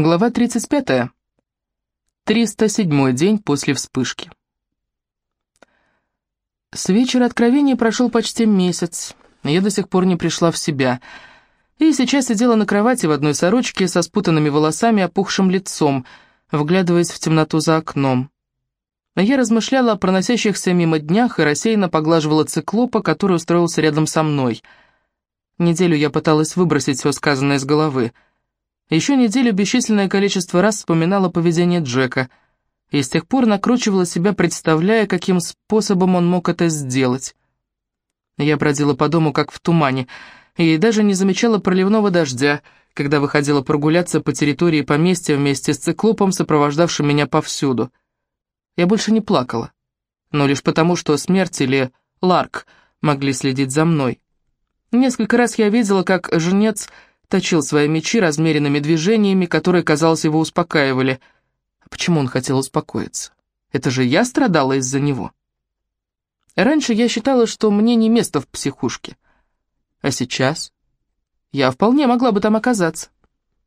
Глава 35. 307 день после вспышки. С вечера откровения прошел почти месяц, я до сих пор не пришла в себя, и сейчас сидела на кровати в одной сорочке со спутанными волосами, опухшим лицом, вглядываясь в темноту за окном. Я размышляла о проносящихся мимо днях и рассеянно поглаживала циклопа, который устроился рядом со мной. Неделю я пыталась выбросить все сказанное из головы — еще неделю бесчисленное количество раз вспоминала поведение Джека, и с тех пор накручивала себя, представляя, каким способом он мог это сделать. Я бродила по дому, как в тумане, и даже не замечала проливного дождя, когда выходила прогуляться по территории поместья вместе с циклопом, сопровождавшим меня повсюду. Я больше не плакала, но лишь потому, что смерть или Ларк могли следить за мной. Несколько раз я видела, как жнец точил свои мечи размеренными движениями, которые, казалось, его успокаивали. А почему он хотел успокоиться? Это же я страдала из-за него. Раньше я считала, что мне не место в психушке. А сейчас я вполне могла бы там оказаться.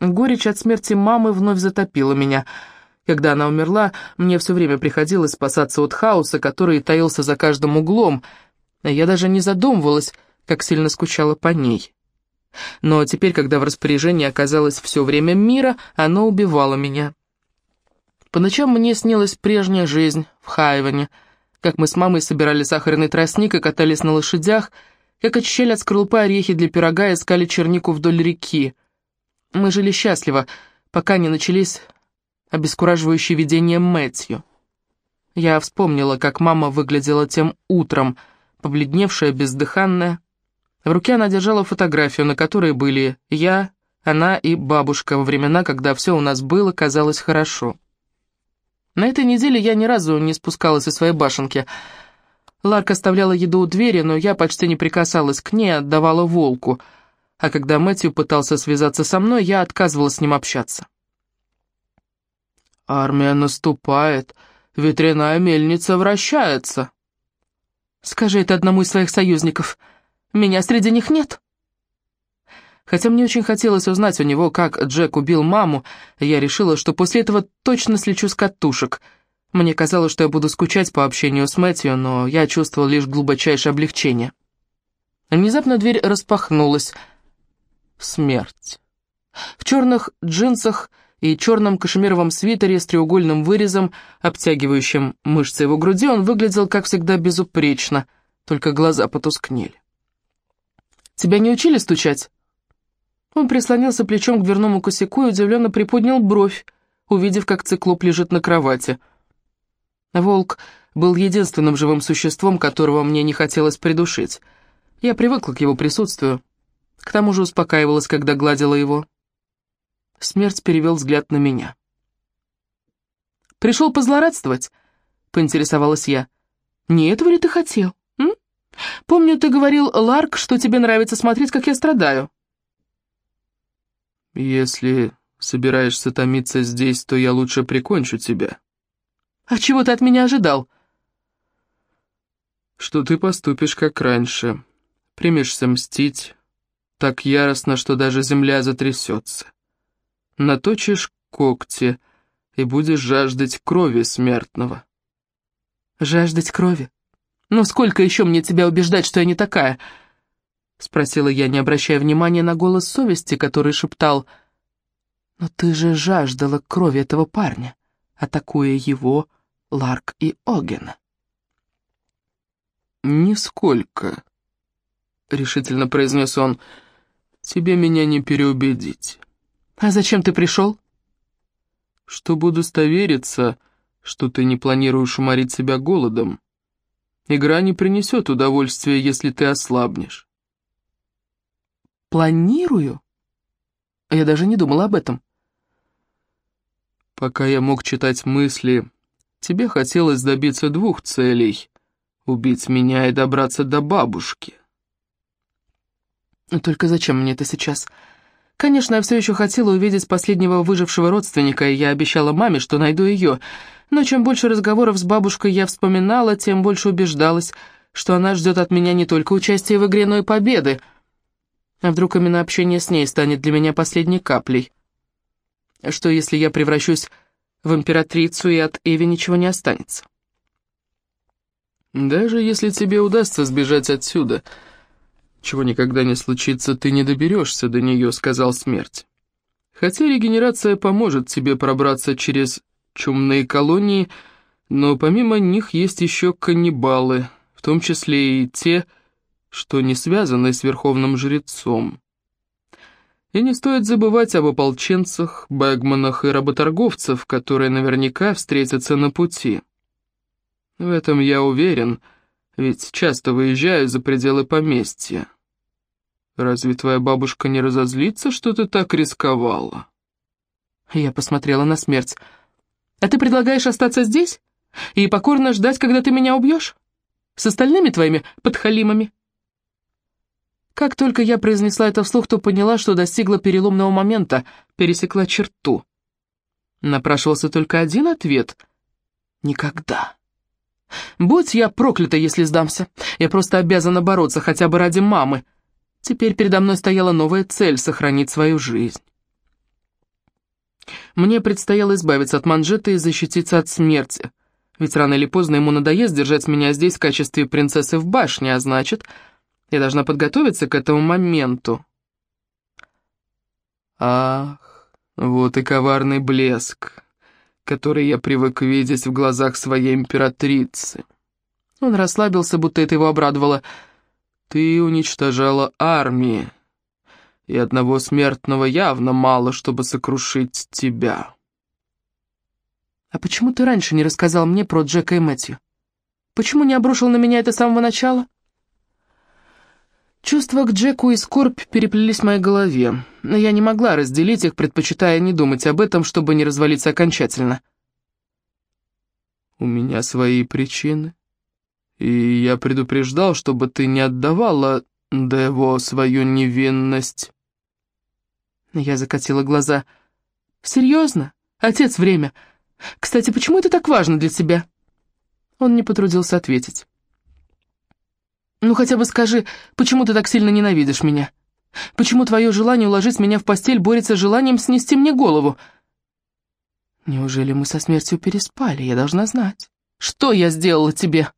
Горечь от смерти мамы вновь затопила меня. Когда она умерла, мне все время приходилось спасаться от хаоса, который таился за каждым углом. Я даже не задумывалась, как сильно скучала по ней. Но теперь, когда в распоряжении оказалось все время мира, оно убивало меня. По ночам мне снилась прежняя жизнь в Хайване, как мы с мамой собирали сахарный тростник и катались на лошадях, как очищали от скорлупы орехи для пирога и искали чернику вдоль реки. Мы жили счастливо, пока не начались обескураживающие видения Мэтью. Я вспомнила, как мама выглядела тем утром, побледневшая, бездыханная, в руке она держала фотографию, на которой были я, она и бабушка во времена, когда все у нас было, казалось хорошо. На этой неделе я ни разу не спускалась из своей башенки. Ларк оставляла еду у двери, но я почти не прикасалась к ней, отдавала волку. А когда Мэтью пытался связаться со мной, я отказывалась с ним общаться. «Армия наступает, ветряная мельница вращается». «Скажи это одному из своих союзников», меня среди них нет. Хотя мне очень хотелось узнать у него, как Джек убил маму, я решила, что после этого точно слечу с катушек. Мне казалось, что я буду скучать по общению с Мэтью, но я чувствовал лишь глубочайшее облегчение. Внезапно дверь распахнулась. Смерть. В черных джинсах и черном кашемировом свитере с треугольным вырезом, обтягивающим мышцы его груди, он выглядел, как всегда, безупречно, только глаза потускнели. Тебя не учили стучать?» Он прислонился плечом к дверному косяку и удивленно приподнял бровь, увидев, как циклоп лежит на кровати. Волк был единственным живым существом, которого мне не хотелось придушить. Я привыкла к его присутствию. К тому же успокаивалась, когда гладила его. Смерть перевел взгляд на меня. «Пришел позлорадствовать?» — поинтересовалась я. «Не этого ли ты хотел?» Помню, ты говорил, Ларк, что тебе нравится смотреть, как я страдаю». «Если собираешься томиться здесь, то я лучше прикончу тебя». «А чего ты от меня ожидал?» «Что ты поступишь, как раньше. Примешься мстить так яростно, что даже земля затрясется. Наточишь когти и будешь жаждать крови смертного». «Жаждать крови? «Ну сколько еще мне тебя убеждать, что я не такая?» Спросила я, не обращая внимания на голос совести, который шептал «Но ты же жаждала крови этого парня, атакуя его, Ларк и Огена». «Нисколько», — решительно произнес он, — «тебе меня не переубедить». «А зачем ты пришел?» «Чтобы удостовериться, что ты не планируешь уморить себя голодом». Игра не принесет удовольствия, если ты ослабнешь. Планирую? Я даже не думала об этом. Пока я мог читать мысли, тебе хотелось добиться двух целей — убить меня и добраться до бабушки. Только зачем мне это сейчас? Конечно, я все еще хотела увидеть последнего выжившего родственника, и я обещала маме, что найду ее — но чем больше разговоров с бабушкой я вспоминала, тем больше убеждалась, что она ждет от меня не только участия в игре, но и победы. А вдруг именно общение с ней станет для меня последней каплей? Что, если я превращусь в императрицу, и от Эви ничего не останется? Даже если тебе удастся сбежать отсюда, чего никогда не случится, ты не доберешься до нее, сказал смерть. Хотя регенерация поможет тебе пробраться через чумные колонии, но помимо них есть еще каннибалы, в том числе и те, что не связаны с Верховным Жрецом. И не стоит забывать об ополченцах, бэгманах и работорговцев, которые наверняка встретятся на пути. В этом я уверен, ведь часто выезжаю за пределы поместья. Разве твоя бабушка не разозлится, что ты так рисковала?» Я посмотрела на смерть. «А ты предлагаешь остаться здесь и покорно ждать, когда ты меня убьешь? С остальными твоими подхалимами?» Как только я произнесла это вслух, то поняла, что достигла переломного момента, пересекла черту. Напрашивался только один ответ — «Никогда». Будь я проклята, если сдамся. Я просто обязана бороться хотя бы ради мамы. Теперь передо мной стояла новая цель — сохранить свою жизнь. Мне предстояло избавиться от манжета и защититься от смерти. Ведь рано или поздно ему надоест держать меня здесь в качестве принцессы в башне, а значит, я должна подготовиться к этому моменту. Ах, вот и коварный блеск который я привык видеть в глазах своей императрицы. Он расслабился, будто это его обрадовало. Ты уничтожала армии, и одного смертного явно мало, чтобы сокрушить тебя. А почему ты раньше не рассказал мне про Джека и Мэтью? Почему не обрушил на меня это с самого начала? Чувства к Джеку и скорбь переплелись в моей голове, но я не могла разделить их, предпочитая не думать об этом, чтобы не развалиться окончательно. «У меня свои причины, и я предупреждал, чтобы ты не отдавала Дево свою невинность». Я закатила глаза. «Серьезно? Отец, время. Кстати, почему это так важно для тебя?» Он не потрудился ответить. Ну хотя бы скажи, почему ты так сильно ненавидишь меня? Почему твое желание уложить меня в постель борется с желанием снести мне голову? Неужели мы со смертью переспали? Я должна знать. Что я сделала тебе?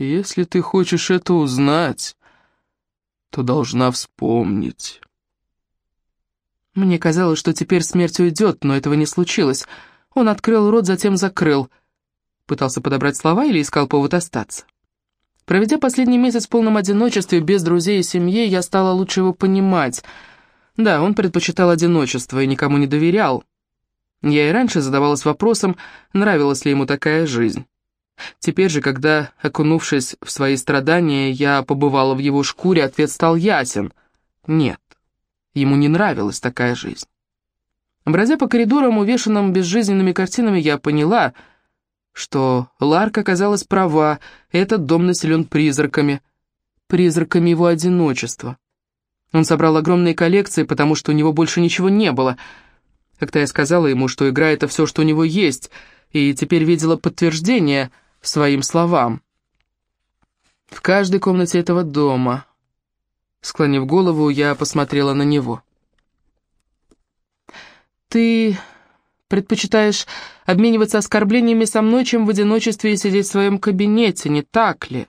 Если ты хочешь это узнать, то должна вспомнить. Мне казалось, что теперь смерть уйдет, но этого не случилось. Он открыл рот, затем закрыл. Пытался подобрать слова или искал повод остаться. Проведя последний месяц в полном одиночестве, без друзей и семьи, я стала лучше его понимать. Да, он предпочитал одиночество и никому не доверял. Я и раньше задавалась вопросом, нравилась ли ему такая жизнь. Теперь же, когда, окунувшись в свои страдания, я побывала в его шкуре, ответ стал ясен. Нет, ему не нравилась такая жизнь. Бродя по коридорам, увешанным безжизненными картинами, я поняла — что Ларка оказалась права, этот дом населен призраками, призраками его одиночества. Он собрал огромные коллекции, потому что у него больше ничего не было. Когда я сказала ему, что игра — это все, что у него есть, и теперь видела подтверждение своим словам. В каждой комнате этого дома. Склонив голову, я посмотрела на него. «Ты Предпочитаешь обмениваться оскорблениями со мной, чем в одиночестве и сидеть в своем кабинете, не так ли?»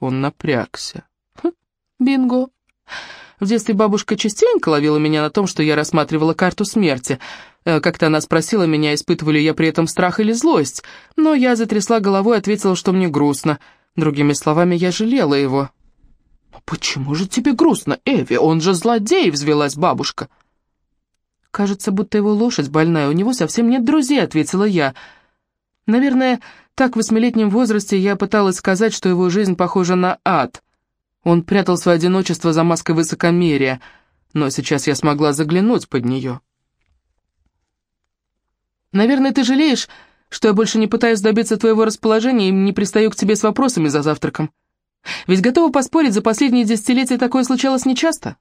Он напрягся. Хм, «Бинго. В детстве бабушка частенько ловила меня на том, что я рассматривала карту смерти. Э, как-то она спросила меня, испытываю ли я при этом страх или злость, но я затрясла головой и ответила, что мне грустно. Другими словами, я жалела его». «Почему же тебе грустно, Эви? Он же злодей!» — взвелась бабушка. «Кажется, будто его лошадь больная, у него совсем нет друзей», — ответила я. Наверное, так в восьмилетнем возрасте я пыталась сказать, что его жизнь похожа на ад. Он прятал свое одиночество за маской высокомерия, но сейчас я смогла заглянуть под нее. «Наверное, ты жалеешь, что я больше не пытаюсь добиться твоего расположения и не пристаю к тебе с вопросами за завтраком. Ведь готова поспорить, за последние десятилетия такое случалось нечасто».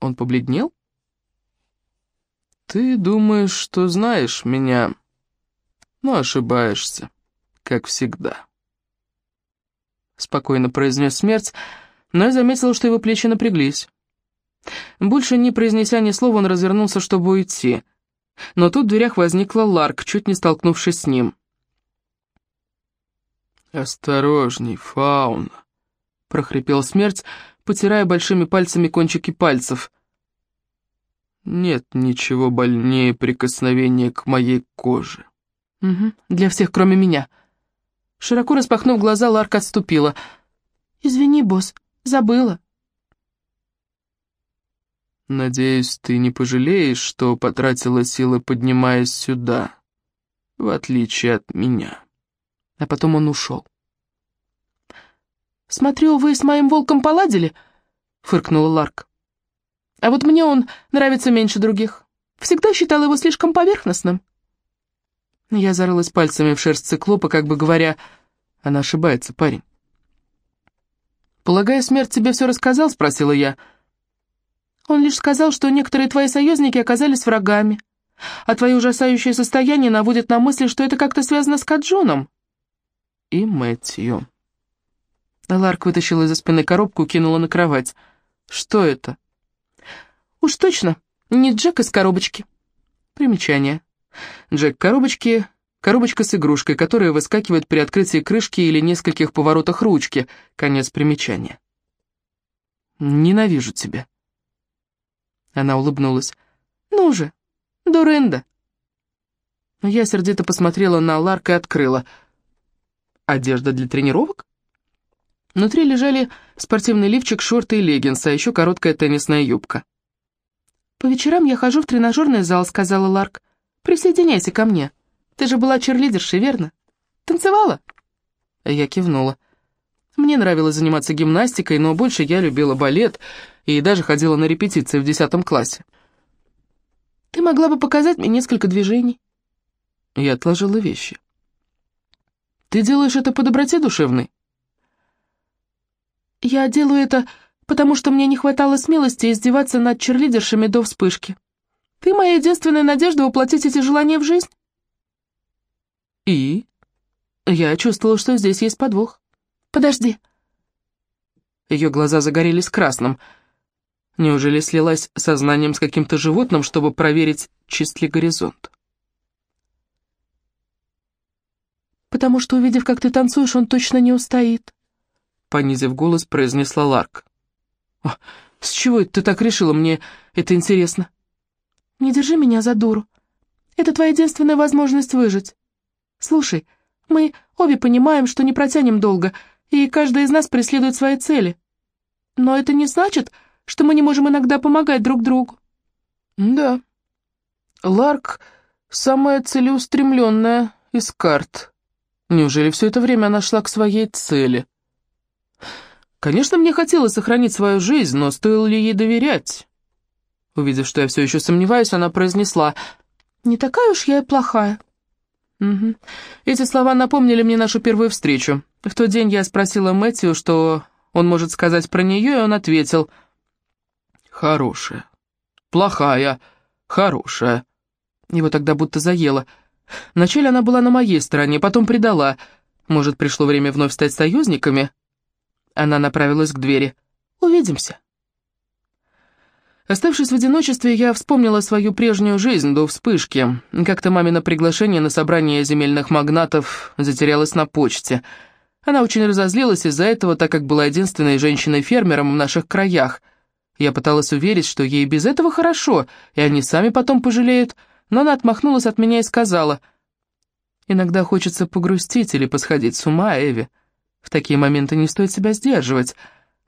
Он побледнел, «Ты думаешь, что знаешь меня, но ошибаешься, как всегда». Спокойно произнес смерть, но я заметила, что его плечи напряглись. Больше не произнеся ни слова, он развернулся, чтобы уйти. Но тут в дверях возникла Ларк, чуть не столкнувшись с ним. «Осторожней, фауна!» — прохрипел смерть, потирая большими пальцами кончики пальцев. «Нет ничего больнее прикосновения к моей коже». «Угу, для всех, кроме меня». Широко распахнув глаза, Ларк отступила. «Извини, босс, забыла». «Надеюсь, ты не пожалеешь, что потратила силы, поднимаясь сюда, в отличие от меня». А потом он ушел. «Смотрю, вы с моим волком поладили?» — фыркнула Ларк. «А вот мне он нравится меньше других. Всегда считала его слишком поверхностным». Я зарылась пальцами в шерсть циклопа, как бы говоря, «Она ошибается, парень». «Полагаю, смерть тебе все рассказал?» — спросила я. «Он лишь сказал, что некоторые твои союзники оказались врагами, а твое ужасающее состояние наводит на мысли, что это как-то связано с Каджоном». «И Мэтью». Ларк вытащила из-за спины коробку и кинула на кровать. «Что это?» «Уж точно, не Джек из коробочки». Примечание. Джек коробочки — коробочка с игрушкой, которая выскакивает при открытии крышки или нескольких поворотах ручки. Конец примечания. «Ненавижу тебя». Она улыбнулась. «Ну же, дурында». Я сердито посмотрела на Ларка и открыла. «Одежда для тренировок?» Внутри лежали спортивный лифчик, шорты и леггинсы, а еще короткая теннисная юбка. «По вечерам я хожу в тренажерный зал», — сказала Ларк. «Присоединяйся ко мне. Ты же была черлидершей, верно? Танцевала?» Я кивнула. Мне нравилось заниматься гимнастикой, но больше я любила балет и даже ходила на репетиции в десятом классе. «Ты могла бы показать мне несколько движений?» Я отложила вещи. «Ты делаешь это по доброте душевной?» «Я делаю это, потому что мне не хватало смелости издеваться над черлидершами до вспышки. Ты моя единственная надежда воплотить эти желания в жизнь». «И?» Я чувствовала, что здесь есть подвох. «Подожди». Ее глаза загорелись красным. Неужели слилась сознанием с каким-то животным, чтобы проверить, чист ли горизонт? «Потому что, увидев, как ты танцуешь, он точно не устоит», понизив голос, произнесла Ларк. «С чего ты так решила? Мне это интересно». «Не держи меня за дуру. Это твоя единственная возможность выжить. Слушай, мы обе понимаем, что не протянем долго, и каждый из нас преследует свои цели. Но это не значит, что мы не можем иногда помогать друг другу». «Да. Ларк — самая целеустремленная из карт. Неужели все это время она шла к своей цели?» Конечно, мне хотелось сохранить свою жизнь, но стоило ли ей доверять? Увидев, что я все еще сомневаюсь, она произнесла, «Не такая уж я и плохая». Угу. Эти слова напомнили мне нашу первую встречу. В тот день я спросила Мэтью, что он может сказать про нее, и он ответил, «Хорошая, плохая, хорошая». Его тогда будто заело. Вначале она была на моей стороне, потом предала. Может, пришло время вновь стать союзниками?» Она направилась к двери. «Увидимся». Оставшись в одиночестве, я вспомнила свою прежнюю жизнь до вспышки. Как-то мамино приглашение на собрание земельных магнатов затерялось на почте. Она очень разозлилась из-за этого, так как была единственной женщиной-фермером в наших краях. Я пыталась уверить, что ей без этого хорошо, и они сами потом пожалеют, но она отмахнулась от меня и сказала, «Иногда хочется погрустить или посходить с ума, Эви». В такие моменты не стоит себя сдерживать,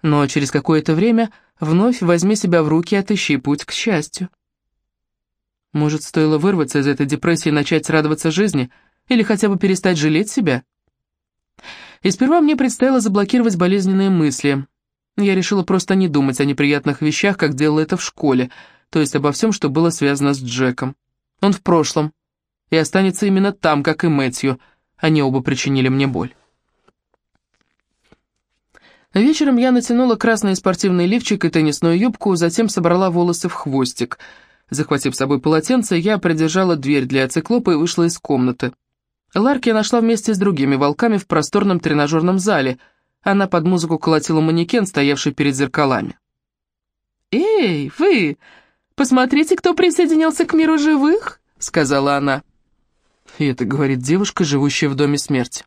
но через какое-то время вновь возьми себя в руки и отыщи путь к счастью. Может, стоило вырваться из этой депрессии и начать радоваться жизни, или хотя бы перестать жалеть себя? И сперва мне предстояло заблокировать болезненные мысли. Я решила просто не думать о неприятных вещах, как делала это в школе, то есть обо всем, что было связано с Джеком. Он в прошлом, и останется именно там, как и Мэтью. Они оба причинили мне боль. Вечером я натянула красный спортивный лифчик и теннисную юбку, затем собрала волосы в хвостик. Захватив с собой полотенце, я придержала дверь для циклопа и вышла из комнаты. Ларки я нашла вместе с другими волками в просторном тренажерном зале. Она под музыку колотила манекен, стоявший перед зеркалами. «Эй, вы! Посмотрите, кто присоединился к миру живых!» — сказала она. И это говорит девушка, живущая в доме смерти.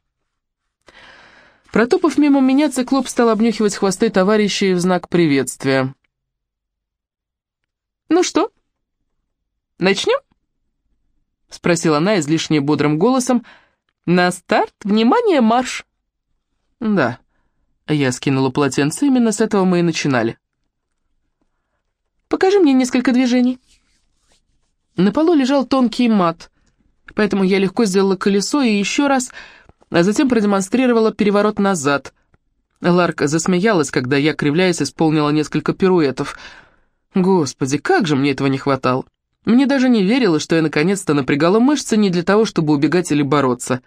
Протопав мимо меня, циклоп стал обнюхивать хвосты товарищей в знак приветствия. «Ну что, начнем?» — спросила она излишне бодрым голосом. «На старт! Внимание, марш!» «Да», — я скинула полотенце, именно с этого мы и начинали. «Покажи мне несколько движений». На полу лежал тонкий мат, поэтому я легко сделала колесо и еще раз, а затем продемонстрировала переворот назад. Ларка засмеялась, когда я, кривляясь, исполнила несколько пируэтов. Господи, как же мне этого не хватало. Мне даже не верилось, что я наконец-то напрягала мышцы не для того, чтобы убегать или бороться.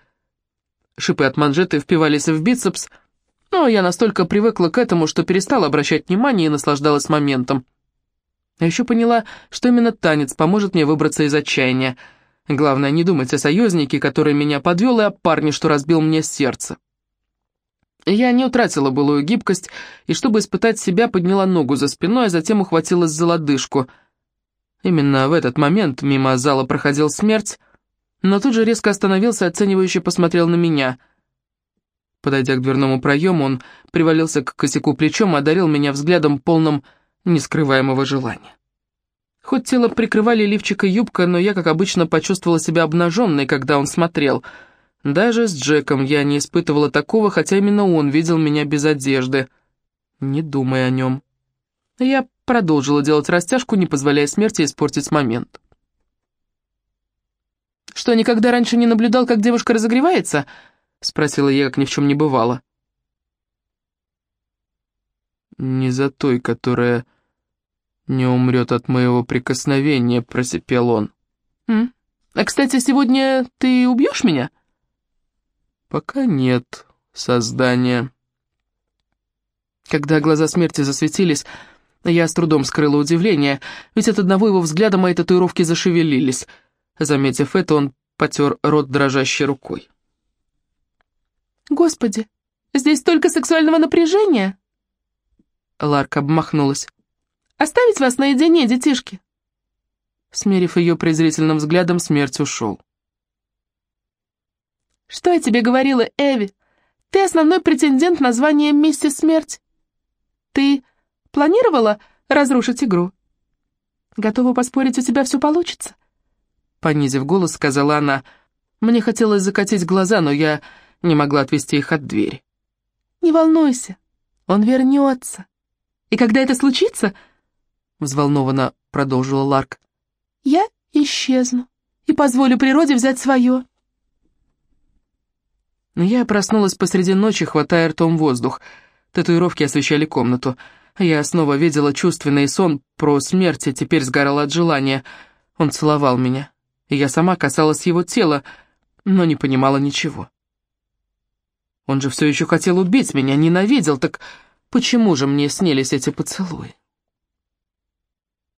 Шипы от манжеты впивались в бицепс, но я настолько привыкла к этому, что перестала обращать внимание и наслаждалась моментом. А еще поняла, что именно танец поможет мне выбраться из отчаяния. Главное, не думать о союзнике, который меня подвел, и о парне, что разбил мне сердце. Я не утратила былую гибкость, и чтобы испытать себя, подняла ногу за спиной, а затем ухватилась за лодыжку — Именно в этот момент мимо зала проходил смерть, но тут же резко остановился оценивающе посмотрел на меня. Подойдя к дверному проему, он привалился к косяку плечом и одарил меня взглядом, полным нескрываемого желания. Хоть тело прикрывали лифчик и юбка, но я, как обычно, почувствовала себя обнаженной, когда он смотрел. Даже с Джеком я не испытывала такого, хотя именно он видел меня без одежды. Не думай о нем. Я продолжила делать растяжку, не позволяя смерти испортить момент. «Что, никогда раньше не наблюдал, как девушка разогревается?» — спросила я, как ни в чем не бывало. «Не за той, которая не умрет от моего прикосновения», — просипел он. «М? А, кстати, сегодня ты убьешь меня?» «Пока нет, создание». Когда глаза смерти засветились, я с трудом скрыла удивление, ведь от одного его взгляда мои татуировки зашевелились. Заметив это, он потер рот дрожащей рукой. «Господи, здесь столько сексуального напряжения!» Ларка обмахнулась. «Оставить вас наедине, детишки!» Смерив ее презрительным взглядом, смерть ушел. «Что я тебе говорила, Эви? Ты основной претендент на звание Миссис Смерть. Ты Планировала разрушить игру? Готова поспорить, у тебя все получится?» Понизив голос, сказала она. Мне хотелось закатить глаза, но я не могла отвести их от двери. «Не волнуйся, он вернется. И когда это случится...» Взволнованно продолжила Ларк. «Я исчезну и позволю природе взять свое». Но я проснулась посреди ночи, хватая ртом воздух. Татуировки освещали комнату. Я снова видела чувственный сон про смерть и теперь сгорала от желания. Он целовал меня, и я сама касалась его тела, но не понимала ничего. Он же все еще хотел убить меня, ненавидел, так почему же мне снились эти поцелуи?